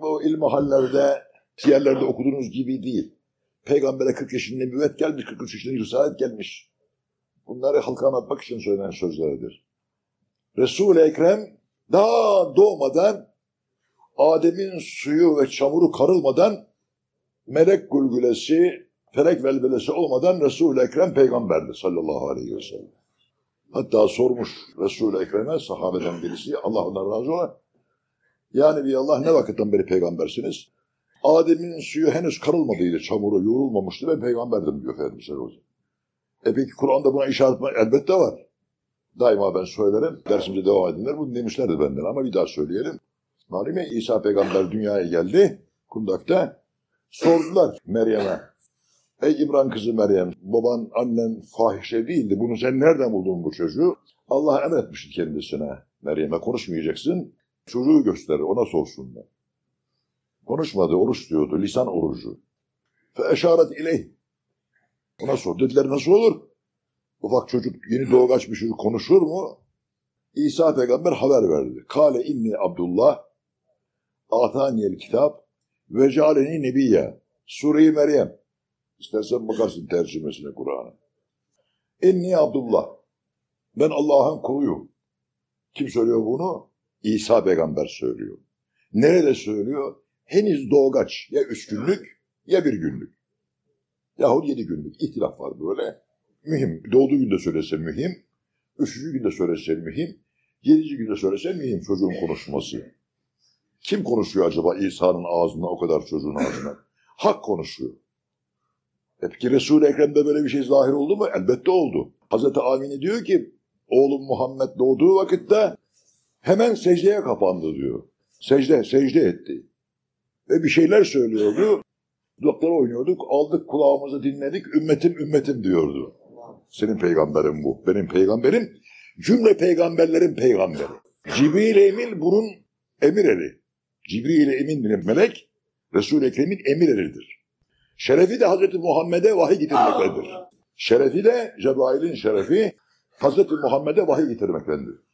bu ilmihallerde, siyerlerde okuduğunuz gibi değil. Peygamber'e 40 yaşında nübüvvet gelmiş, 43 yaşında risalet gelmiş. Bunları halka anlatmak için söylenen sözlerdir. Resul-i Ekrem daha doğmadan Adem'in suyu ve çamuru karılmadan melek gülgülesi, felek velvelesi olmadan Resul-i Ekrem peygamberdi sallallahu aleyhi ve sellem. Hatta sormuş Resul-i Ekrem'e sahabeden birisi, Allah ondan razı ola. Yani bir Allah ne vakitten beri peygambersiniz? Adem'in suyu henüz karılmadıydı, çamuru yoğrulmamıştı ben peygamberdim diyor Efendimiz sallallahu aleyhi ve sellem. E peki Kur'an'da buna işaret? Elbette var. Daima ben söylerim, dersimize devam edinler. Bunu demişlerdi benden ama bir daha söyleyelim. Malum ya İsa peygamber dünyaya geldi, kundakta. Sordular Meryem'e. Ey İmran kızı Meryem, baban, annen fahişe değildi. Bunu sen nereden buldun bu çocuğu? Allah emretmişti kendisine. Meryem'e konuşmayacaksın. Çocuğu gösterir, ona sorsunlar. Konuşmadı, oruç diyordu, lisan orucu. Fe eşaret ileyh. Ona sor. Dediler nasıl olur? Ufak çocuk, yeni doğgaç bir çocuk konuşur mu? İsa peygamber haber verdi. Kale inni Abdullah ataniyel kitap ve cealeni nebiyye. Sure-i Meryem. İstersen bakarsın tercümesine Kur'an'a. İnni Abdullah. Ben Allah'ın kuluyum. Kim söylüyor bunu? İsa peygamber söylüyor. Nerede söylüyor? Henüz doğgaç. Ya üç günlük ya bir günlük. Yahut yedi günlük. İhtilaf var böyle. Mühim. Doğduğu günde söylese mühim. Üçüncü günde söylese mühim. Yedinci günde söylese mühim çocuğun konuşması. Kim konuşuyor acaba İsa'nın ağzından o kadar çocuğun ağzından? Hak konuşuyor. E peki Resul-i Ekrem'de böyle bir şey zahir oldu mu? Elbette oldu. Hazreti Amine diyor ki oğlum Muhammed doğduğu vakitte hemen secdeye kapandı diyor. Secde, secde etti. Ve bir şeyler söylüyordu. Doktora oynuyorduk, aldık kulağımızı dinledik, ümmetim ümmetim diyordu. Senin peygamberin bu, benim peygamberim, cümle peygamberlerin peygamberi. Cibril Emin bunun emir eri. Cibril Emin bir melek, Resul-i Ekrem'in emir eridir. Şerefi de Hazreti Muhammed'e vahiy getirmektedir. Şerefi de Cebrail'in şerefi Hazreti Muhammed'e vahiy getirmektedir.